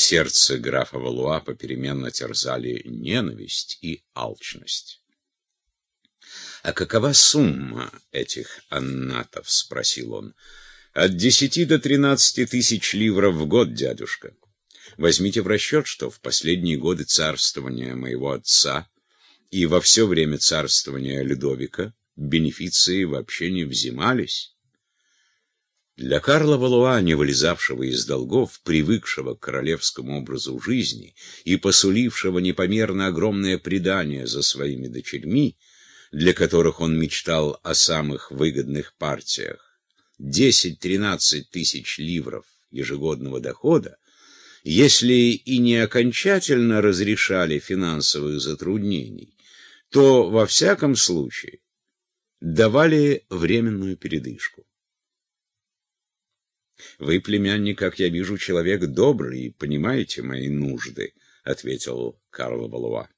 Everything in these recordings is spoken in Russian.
Сердце графа Валуа попеременно терзали ненависть и алчность. «А какова сумма этих аннатов?» — спросил он. «От десяти до тринадцати тысяч ливров в год, дядюшка. Возьмите в расчет, что в последние годы царствования моего отца и во все время царствования Людовика бенефиции вообще не взимались». Для Карла Валуа, не вылезавшего из долгов, привыкшего к королевскому образу жизни и посулившего непомерно огромное предание за своими дочерьми, для которых он мечтал о самых выгодных партиях, 10-13 тысяч ливров ежегодного дохода, если и не окончательно разрешали финансовых затруднений, то, во всяком случае, давали временную передышку. «Вы, племянник, как я вижу, человек добрый и понимаете мои нужды», — ответил Карл Валуа.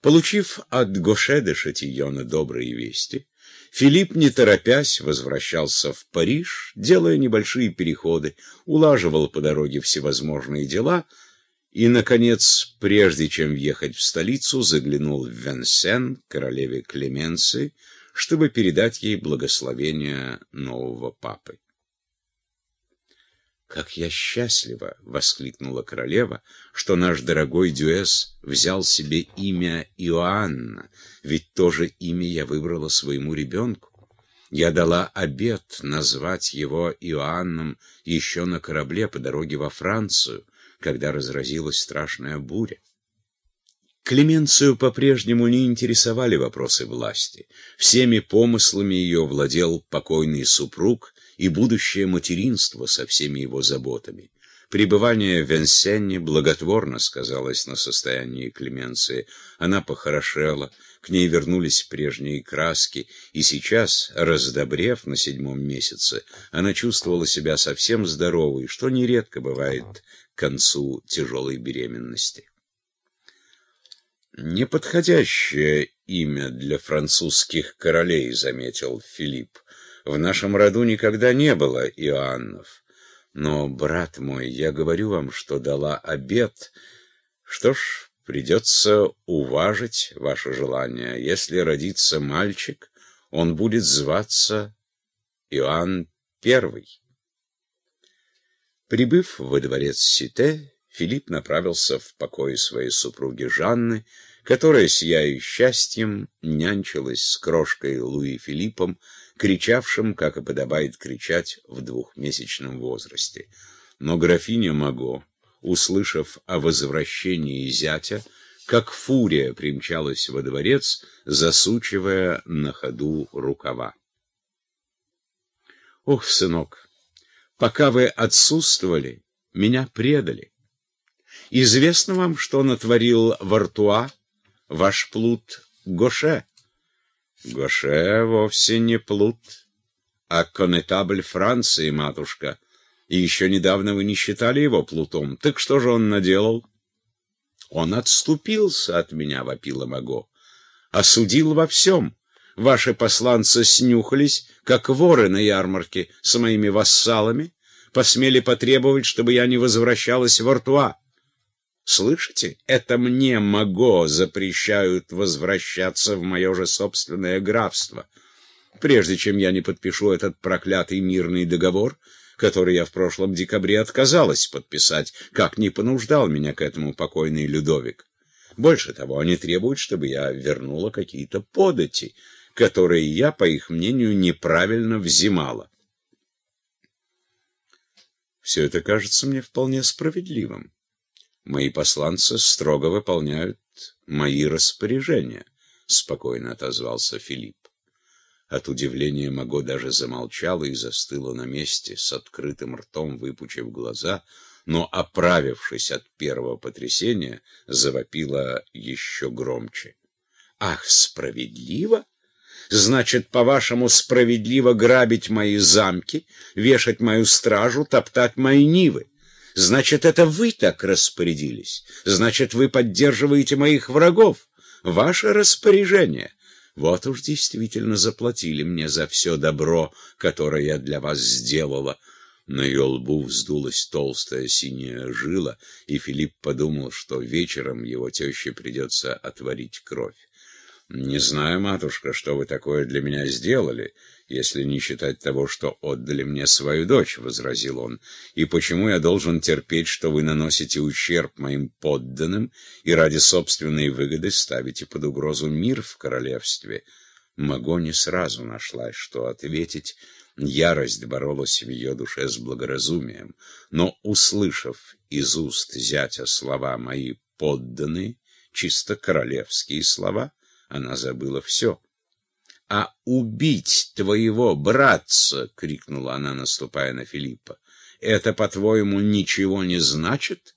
Получив от Гоше де Шатийона добрые вести, Филипп, не торопясь, возвращался в Париж, делая небольшие переходы, улаживал по дороге всевозможные дела и, наконец, прежде чем въехать в столицу, заглянул в Венсен, королеве Клеменции, чтобы передать ей благословение нового папы. «Как я счастлива!» — воскликнула королева, «что наш дорогой Дюэс взял себе имя Иоанна, ведь то же имя я выбрала своему ребенку. Я дала обет назвать его Иоанном еще на корабле по дороге во Францию, когда разразилась страшная буря. Клеменцию по-прежнему не интересовали вопросы власти. Всеми помыслами ее владел покойный супруг и будущее материнство со всеми его заботами. Пребывание в Венсенне благотворно сказалось на состоянии Клеменции. Она похорошела, к ней вернулись прежние краски, и сейчас, раздобрев на седьмом месяце, она чувствовала себя совсем здоровой, что нередко бывает к концу тяжелой беременности. «Неподходящее имя для французских королей», — заметил Филипп. «В нашем роду никогда не было Иоаннов. Но, брат мой, я говорю вам, что дала обет. Что ж, придется уважить ваше желание. Если родится мальчик, он будет зваться Иоанн Первый». Прибыв во дворец Сите, Филипп направился в покой своей супруги Жанны, которая, сияя счастьем, нянчилась с крошкой Луи Филиппом, кричавшим, как и подобает кричать в двухмесячном возрасте. Но графиня Маго, услышав о возвращении зятя, как фурия примчалась во дворец, засучивая на ходу рукава. «Ох, сынок, пока вы отсутствовали, меня предали. Известно вам, что натворил Вартуа, ваш плут Гоше? Гоше вовсе не плут, а конетабль Франции, матушка. И еще недавно вы не считали его плутом. Так что же он наделал? Он отступился от меня, вопила Маго. Осудил во всем. Ваши посланцы снюхались, как воры на ярмарке, с моими вассалами, посмели потребовать, чтобы я не возвращалась в Артуа. Слышите? Это мне, Маго, запрещают возвращаться в мое же собственное графство. Прежде чем я не подпишу этот проклятый мирный договор, который я в прошлом декабре отказалась подписать, как не понуждал меня к этому покойный Людовик. Больше того, они требуют, чтобы я вернула какие-то подати, которые я, по их мнению, неправильно взимала. Все это кажется мне вполне справедливым. Мои посланцы строго выполняют мои распоряжения, — спокойно отозвался Филипп. От удивления Маго даже замолчала и застыла на месте, с открытым ртом выпучив глаза, но, оправившись от первого потрясения, завопила еще громче. «Ах, справедливо? Значит, по-вашему, справедливо грабить мои замки, вешать мою стражу, топтать мои нивы? Значит, это вы так распорядились. Значит, вы поддерживаете моих врагов. Ваше распоряжение. Вот уж действительно заплатили мне за все добро, которое я для вас сделала. На ее лбу вздулась толстая синяя жила, и Филипп подумал, что вечером его теще придется отварить кровь. «Не знаю, матушка, что вы такое для меня сделали, если не считать того, что отдали мне свою дочь», — возразил он. «И почему я должен терпеть, что вы наносите ущерб моим подданным и ради собственной выгоды ставите под угрозу мир в королевстве?» Маго не сразу нашлась, что ответить, — Ярость боролась в ее душе с благоразумием, но, услышав из уст зятя слова «мои подданные», чисто королевские слова, она забыла все. «А убить твоего братца!» — крикнула она, наступая на Филиппа. «Это, по-твоему, ничего не значит?»